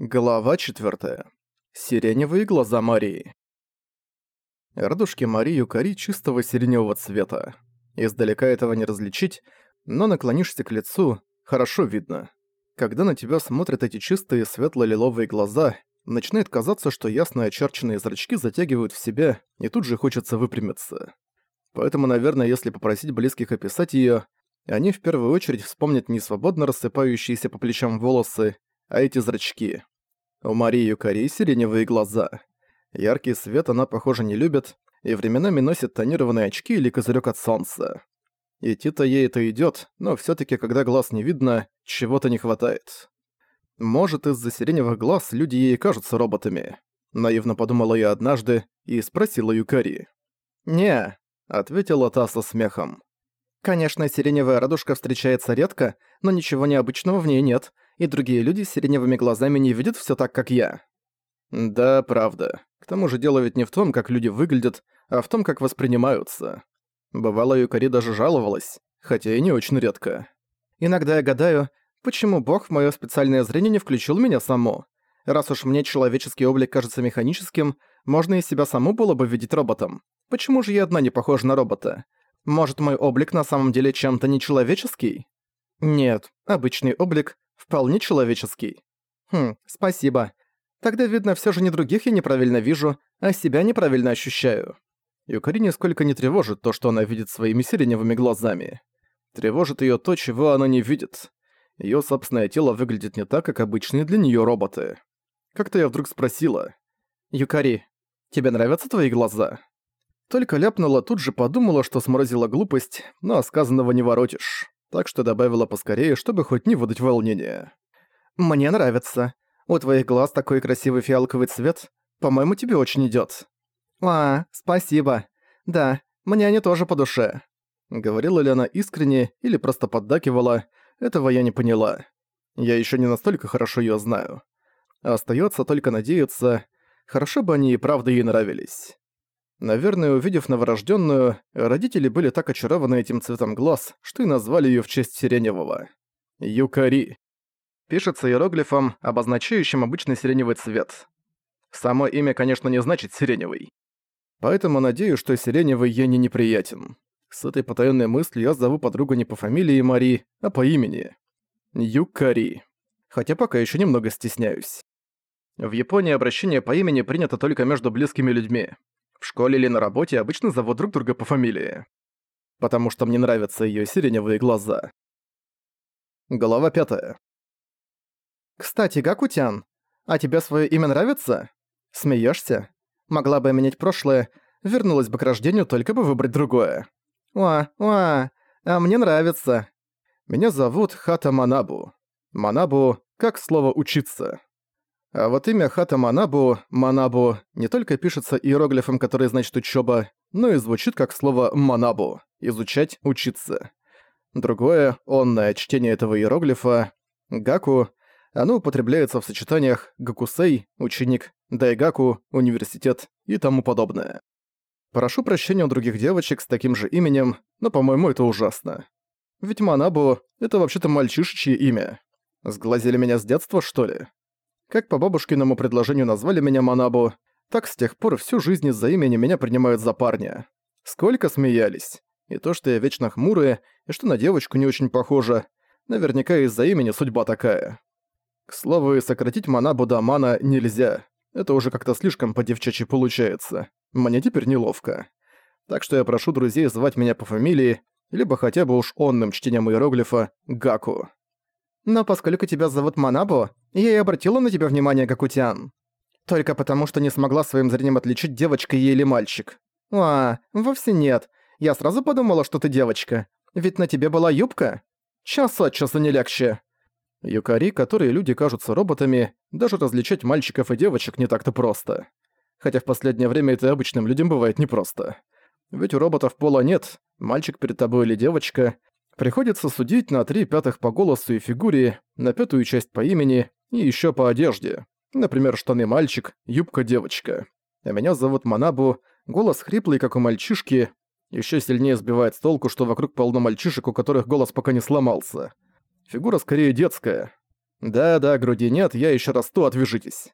Глава 4. Сиреневые глаза Марии. Радужки Марии Юкари чистого сиреневого цвета. Издалека этого не различить, но наклонишься к лицу, хорошо видно. Когда на тебя смотрят эти чистые светло-лиловые глаза, начинает казаться, что ясно очерченные зрачки затягивают в себя, и тут же хочется выпрямиться. Поэтому, наверное, если попросить близких описать её, они в первую очередь вспомнят не свободно рассыпающиеся по плечам волосы, а эти зрачки. У Марии Юкари сиреневые глаза. Яркий свет она, похоже, не любит, и временами носит тонированные очки или козырёк от солнца. Идти-то ей это идёт, но всё-таки, когда глаз не видно, чего-то не хватает. Может, из-за сиреневых глаз люди ей кажутся роботами. Наивно подумала я однажды и спросила Юкари. «Не», — ответила та со смехом. «Конечно, сиреневая радужка встречается редко, но ничего необычного в ней нет, и другие люди с сиреневыми глазами не видят все так, как я. Да, правда. К тому же дело ведь не в том, как люди выглядят, а в том, как воспринимаются. Бывало, Юкари даже жаловалась, хотя и не очень редко. Иногда я гадаю, почему Бог в моё специальное зрение не включил меня саму. Раз уж мне человеческий облик кажется механическим, можно и себя саму было бы видеть роботом. Почему же я одна не похожа на робота? Может, мой облик на самом деле чем-то нечеловеческий? Нет, обычный облик, Вполне человеческий. Хм, спасибо. Тогда, видно, все же не других я неправильно вижу, а себя неправильно ощущаю. Юкари нисколько не тревожит то, что она видит своими сиреневыми глазами. Тревожит ее то, чего она не видит. Ее собственное тело выглядит не так, как обычные для нее роботы. Как-то я вдруг спросила. «Юкари, тебе нравятся твои глаза?» Только ляпнула, тут же подумала, что сморозила глупость, но сказанного не воротишь так что добавила поскорее, чтобы хоть не выдать волнения. «Мне нравится. У твоих глаз такой красивый фиалковый цвет. По-моему, тебе очень идёт». «А, спасибо. Да, мне они тоже по душе». Говорила ли она искренне или просто поддакивала, этого я не поняла. Я ещё не настолько хорошо её знаю. Остаётся только надеяться, хорошо бы они и правда ей нравились. Наверное, увидев новорожденную, родители были так очарованы этим цветом глаз, что и назвали ее в честь сиреневого. Юкари. Пишется иероглифом, обозначающим обычный сиреневый цвет. Само имя, конечно, не значит «сиреневый». Поэтому надеюсь, что сиреневый ей не неприятен. С этой потаённой мыслью я зову подругу не по фамилии Мари, а по имени. Юкари. Хотя пока еще немного стесняюсь. В Японии обращение по имени принято только между близкими людьми. В школе или на работе обычно зовут друг друга по фамилии. Потому что мне нравятся её сиреневые глаза. Голова пятая. «Кстати, Гакутян, а тебе своё имя нравится? Смеёшься? Могла бы менять прошлое, вернулась бы к рождению, только бы выбрать другое. О, о, а мне нравится. Меня зовут Хата Манабу. Манабу – как слово «учиться». А вот имя Хата Манабу, Манабу, не только пишется иероглифом, который значит «учёба», но и звучит как слово «манабу» – «изучать», «учиться». Другое, онное чтение этого иероглифа, «гаку», оно употребляется в сочетаниях «гакусей» – «ученик», «дайгаку» – «университет» и тому подобное. Прошу прощения у других девочек с таким же именем, но, по-моему, это ужасно. Ведь Манабу – это вообще-то мальчишечье имя. Сглазили меня с детства, что ли? Как по бабушкиному предложению назвали меня Манабу, так с тех пор всю жизнь из-за имени меня принимают за парня. Сколько смеялись. И то, что я вечно хмурая, и что на девочку не очень похожа, наверняка из-за имени судьба такая. К слову, сократить Манабу до Мана нельзя. Это уже как-то слишком по-девчачьи получается. Мне теперь неловко. Так что я прошу друзей звать меня по фамилии, либо хотя бы уж онным чтением иероглифа Гаку. Но поскольку тебя зовут Манабу, я и обратила на тебя внимание, Гакутян. Только потому, что не смогла своим зрением отличить, девочка или мальчик. А, вовсе нет. Я сразу подумала, что ты девочка. Ведь на тебе была юбка. Час от часу не легче. Юкари, которые люди кажутся роботами, даже различать мальчиков и девочек не так-то просто. Хотя в последнее время это обычным людям бывает непросто. Ведь у роботов пола нет, мальчик перед тобой или девочка, Приходится судить на три пятых по голосу и фигуре, на пятую часть по имени и еще по одежде. Например, штаны мальчик, юбка девочка. А меня зовут Манабу, голос хриплый, как у мальчишки, еще сильнее сбивает с толку, что вокруг полно мальчишек, у которых голос пока не сломался. Фигура скорее детская. Да-да, груди нет, я еще расту, отвяжитесь.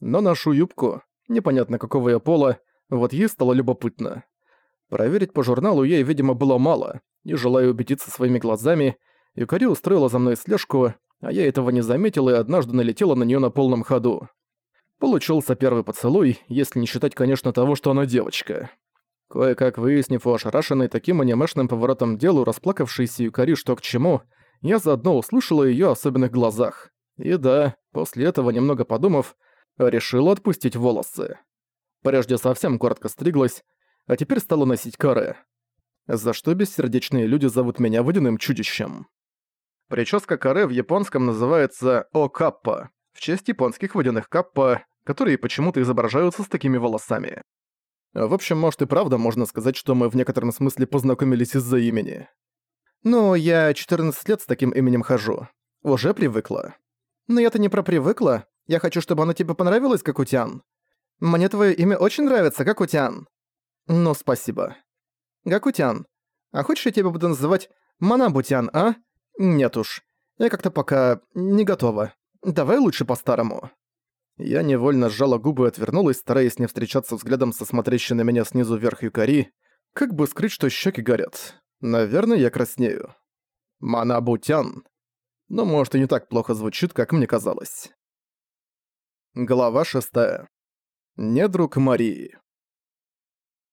Но ношу юбку, непонятно какого я пола, вот ей стало любопытно. Проверить по журналу ей, видимо, было мало, и, желая убедиться своими глазами, Юкари устроила за мной слежку, а я этого не заметил и однажды налетела на нее на полном ходу. Получился первый поцелуй, если не считать, конечно, того, что она девочка. Кое-как выяснив у ошарашенной таким анимешным поворотом делу расплакавшейся Юкари что к чему, я заодно услышала её особенных глазах. И да, после этого, немного подумав, решила отпустить волосы. Прежде совсем коротко стриглась, а теперь стала носить каре. За что бессердечные люди зовут меня водяным чудищем. Прическа каре в японском называется «о-каппа», в честь японских водяных каппа, которые почему-то изображаются с такими волосами. В общем, может и правда можно сказать, что мы в некотором смысле познакомились из-за имени. Ну, я 14 лет с таким именем хожу. Уже привыкла. Но я-то не про привыкла. Я хочу, чтобы оно тебе понравилось, как Утян. Мне твое имя очень нравится, как Утян. Ну, спасибо. Гакутян. А хочешь, я тебя буду называть Манабутян, а? Нет уж. Я как-то пока не готова. Давай лучше по-старому. Я невольно сжала губы и отвернулась, стараясь не встречаться взглядом со смотрящей на меня снизу вверх Юкари, как бы скрыть, что щеки горят. Наверное, я краснею. Манабутян. Но может и не так плохо звучит, как мне казалось. Глава шестая. Недруг Марии.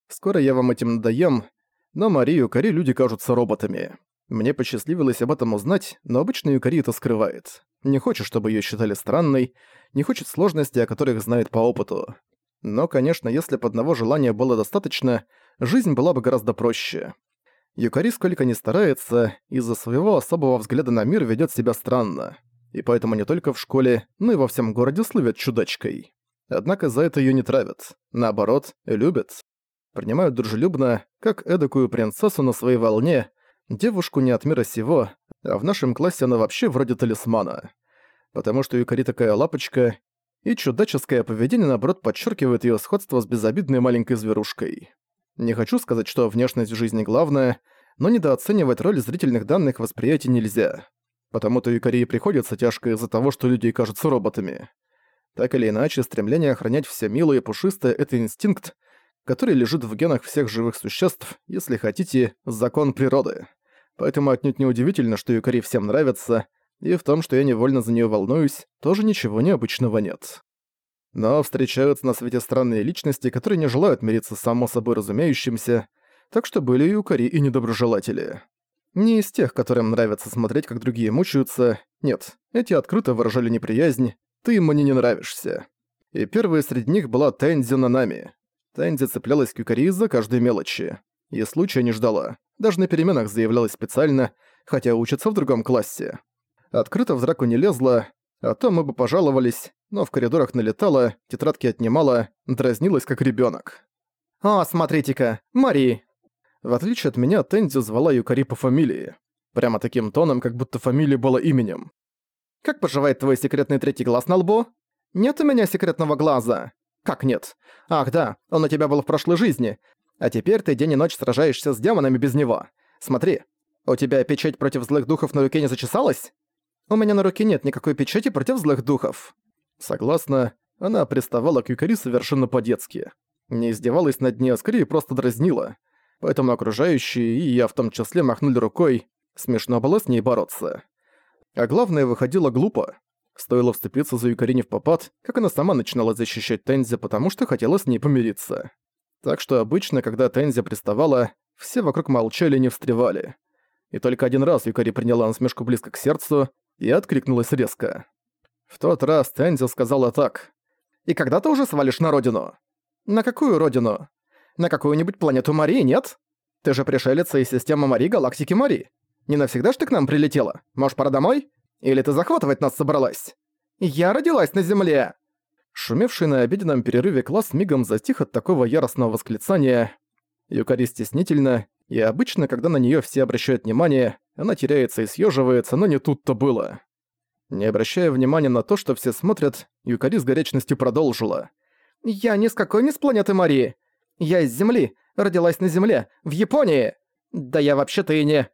Скоро я вам этим надоем, но Марию Кари люди кажутся роботами. Мне посчастливилось об этом узнать, но обычно Юкари это скрывает. Не хочет, чтобы её считали странной, не хочет сложностей, о которых знает по опыту. Но, конечно, если бы одного желания было достаточно, жизнь была бы гораздо проще. Юкари сколько ни старается, из-за своего особого взгляда на мир ведёт себя странно. И поэтому не только в школе, но и во всем городе слывет чудачкой. Однако за это её не травят. Наоборот, любят. Принимают дружелюбно, как эдакую принцессу на своей волне, девушку не от мира сего, а в нашем классе она вообще вроде талисмана. Потому что Юкари такая лапочка, и чудаческое поведение, наоборот, подчеркивает её сходство с безобидной маленькой зверушкой. Не хочу сказать, что внешность в жизни главная, но недооценивать роль зрительных данных восприятий нельзя. Потому-то Юкарии приходится тяжко из-за того, что люди кажутся роботами. Так или иначе, стремление охранять все милое и пушистое – это инстинкт, который лежит в генах всех живых существ, если хотите, закон природы. Поэтому отнюдь не удивительно, что Юкари всем нравится, и в том, что я невольно за нее волнуюсь, тоже ничего необычного нет. Но встречаются на свете странные личности, которые не желают мириться с само собой разумеющимся, так что были и укори и недоброжелатели. Не из тех, которым нравится смотреть, как другие мучаются, нет, эти открыто выражали неприязнь, ты мне не нравишься. И первой среди них была Тензи Нанами. Тензи цеплялась к Юкари за каждой мелочи. И случая не ждала. Даже на переменах заявлялась специально, хотя учится в другом классе. Открыто в драку не лезла, а то мы бы пожаловались, но в коридорах налетала, тетрадки отнимала, дразнилась как ребенок. «О, смотрите-ка, Мари!» В отличие от меня, Тензи звала Юкари по фамилии. Прямо таким тоном, как будто фамилия была именем. «Как поживает твой секретный третий глаз на лбу?» «Нет у меня секретного глаза». «Как нет? Ах да, он у тебя был в прошлой жизни. А теперь ты день и ночь сражаешься с демонами без него. Смотри, у тебя печать против злых духов на руке не зачесалась?» У меня на руке нет никакой печати против злых духов. Согласно, она приставала к Юкари совершенно по-детски. Не издевалась над ней, а скорее просто дразнила. Поэтому окружающие, и я в том числе, махнули рукой. Смешно было с ней бороться. А главное, выходило глупо. Стоило вступиться за Юкари не в попад, как она сама начинала защищать Тензи, потому что хотела с ней помириться. Так что обычно, когда Тензи приставала, все вокруг молчали и не встревали. И только один раз Юкари приняла насмешку близко к сердцу, и откликнулась резко. В тот раз Тензил сказала так. «И когда ты уже свалишь на родину?» «На какую родину? На какую-нибудь планету Мари, нет? Ты же пришелец из системы Мари галактики Мари. Не навсегда ж ты к нам прилетела? Может, пора домой? Или ты захватывать нас собралась?» «Я родилась на Земле!» Шумевший на обеденном перерыве класс мигом затих от такого яростного восклицания. Юкари стеснительно, и обычно, когда на неё все обращают внимание, она теряется и съеживается, но не тут-то было. Не обращая внимания на то, что все смотрят, Юкари с горячностью продолжила. «Я ни с какой не с планеты Марии. Я из Земли, родилась на Земле, в Японии. Да я вообще-то и не...»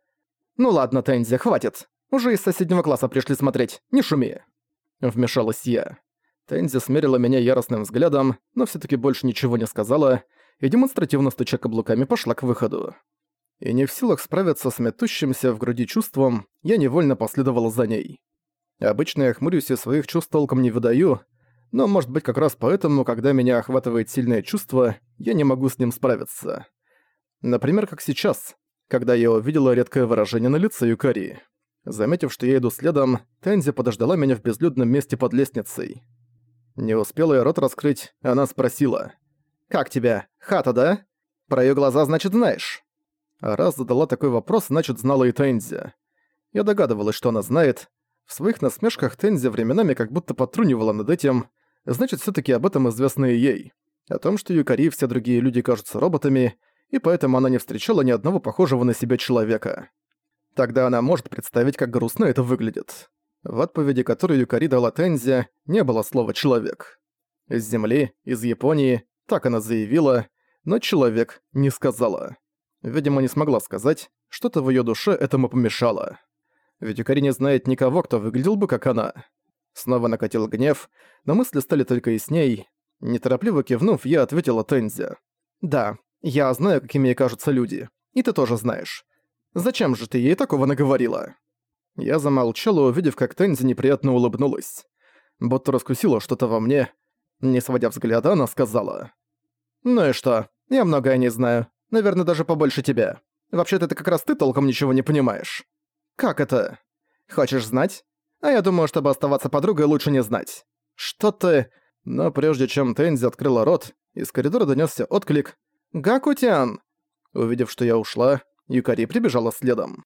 «Ну ладно, Тензи, хватит. Уже из соседнего класса пришли смотреть, не шуми». Вмешалась я. Тензи смерила меня яростным взглядом, но все таки больше ничего не сказала, и демонстративно стуча каблуками пошла к выходу. И не в силах справиться с метущимся в груди чувством, я невольно последовала за ней. Обычно я хмурюсь и своих чувств толком не выдаю, но может быть как раз поэтому, когда меня охватывает сильное чувство, я не могу с ним справиться. Например, как сейчас, когда я увидела редкое выражение на лице Юкари. Заметив, что я иду следом, Тензи подождала меня в безлюдном месте под лестницей. Не успела я рот раскрыть, она спросила. «Как тебя? Хата, да? Про её глаза, значит, знаешь?» А раз задала такой вопрос, значит, знала и Тензи. Я догадывалась, что она знает. В своих насмешках Тензи временами как будто потрунивала над этим, значит, всё таки об этом известно и ей. О том, что Юкари и все другие люди кажутся роботами, и поэтому она не встречала ни одного похожего на себя человека. Тогда она может представить, как грустно это выглядит. В отповеди, которую Юкари дала Тензи, не было слова «человек». Из Земли, из Японии, так она заявила, но «человек» не сказала. Видимо, не смогла сказать, что-то в её душе этому помешало. Ведь Юкари не знает никого, кто выглядел бы как она. Снова накатил гнев, но мысли стали только ясней. Неторопливо кивнув, я ответила Тензи. «Да, я знаю, какими кажутся люди. И ты тоже знаешь. Зачем же ты ей такого наговорила?» Я замолчала, увидев, как Тензи неприятно улыбнулась. Будто раскусила что-то во мне. Не сводя взгляда, она сказала. «Ну и что? Я многое не знаю. Наверное, даже побольше тебя. Вообще-то это как раз ты толком ничего не понимаешь. Как это? Хочешь знать? А я думаю, чтобы оставаться подругой, лучше не знать. Что ты...» Но прежде чем Тензи открыла рот, из коридора донёсся отклик «Гакутян!». Увидев, что я ушла, Юкари прибежала следом.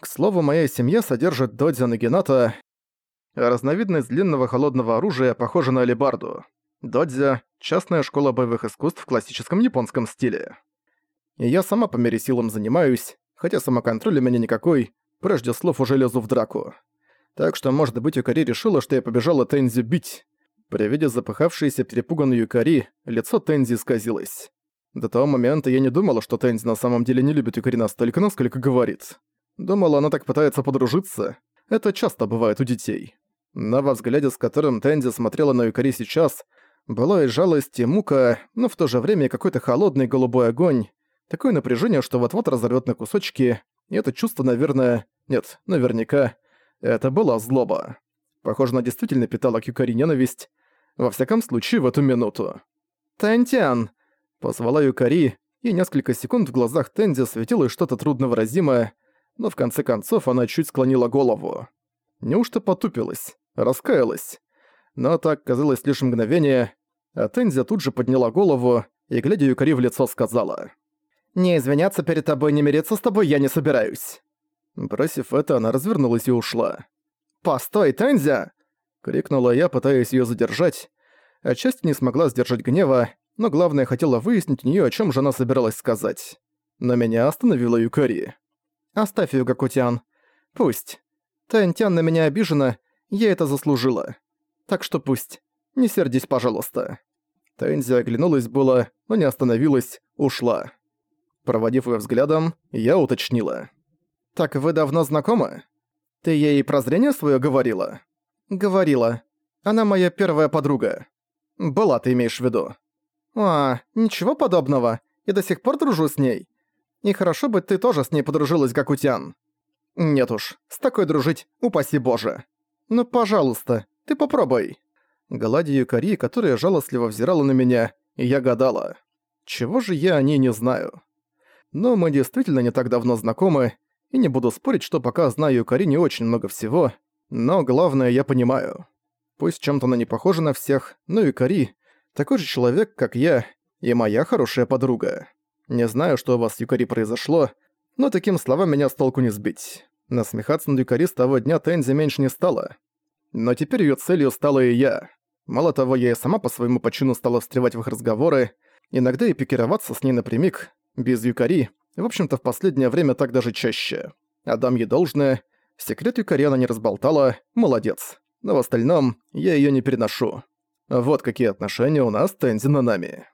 К слову, моя семья содержит додзя нагината, разновидность длинного холодного оружия, похожа на алебарду. Додзя — частная школа боевых искусств в классическом японском стиле. И я сама по мере силам занимаюсь, хотя самоконтроля у меня никакой, прежде слов уже лезу в драку. Так что, может быть, Юкари решила, что я побежала Тензи бить. При виде запыхавшейся перепуганной Юкари, лицо Тензи исказилось. До того момента я не думала, что Тензи на самом деле не любит Юкари настолько, насколько говорит. Думала, она так пытается подружиться. Это часто бывает у детей. Но во взгляде, с которым Тензи смотрела на Юкари сейчас, была и жалость, и мука, но в то же время какой-то холодный голубой огонь, такое напряжение, что вот-вот разорвет на кусочки, и это чувство, наверное... Нет, наверняка, это была злоба. Похоже, она действительно питала к Юкари ненависть, во всяком случае, в эту минуту. «Тантян!» — позвала Юкари, и несколько секунд в глазах Тензи светилось что-то трудновыразимое, но в конце концов она чуть склонила голову. Неужто потупилась, раскаялась? Но так казалось лишь мгновение, а Тензи тут же подняла голову и, глядя Юкари в лицо, сказала. «Не извиняться перед тобой, не мириться с тобой я не собираюсь». Бросив это, она развернулась и ушла. «Постой, Тензи!» — крикнула я, пытаясь её задержать. Отчасти не смогла сдержать гнева, но главное хотела выяснить у неё, о чём же она собиралась сказать. Но меня остановила Юкари. Оставь её, Гакутян. Пусть. Тянтян на меня обижена, я это заслужила. Так что пусть. Не сердись, пожалуйста». Тэнзи оглянулась было, но не остановилась, ушла. Проводив её взглядом, я уточнила. «Так вы давно знакомы? Ты ей прозрение своё говорила?» «Говорила. Она моя первая подруга». «Была, ты имеешь в виду?» «А, ничего подобного. Я до сих пор дружу с ней. И хорошо бы ты тоже с ней подружилась, как Утян. Нет уж, с такой дружить, упаси боже. Ну, пожалуйста, ты попробуй. Гладя Юкари, которая жалостливо взирала на меня, и я гадала. Чего же я о ней не знаю? Но мы действительно не так давно знакомы, и не буду спорить, что пока знаю Юкари не очень много всего, но главное я понимаю. Пусть чем-то она не похожа на всех, но Юкари — такой же человек, как я, и моя хорошая подруга. Не знаю, что у вас с Юкари произошло, но таким словам меня с толку не сбить. Насмехаться над Юкари с того дня Тензи меньше не стало. Но теперь её целью стала и я. Мало того, я и сама по своему почину стала встревать в их разговоры, иногда и пикироваться с ней напрямик, без Юкари, в общем-то в последнее время так даже чаще. Отдам ей должное, секрет Юкари она не разболтала, молодец. Но в остальном я её не переношу. Вот какие отношения у нас с Тензи на нами.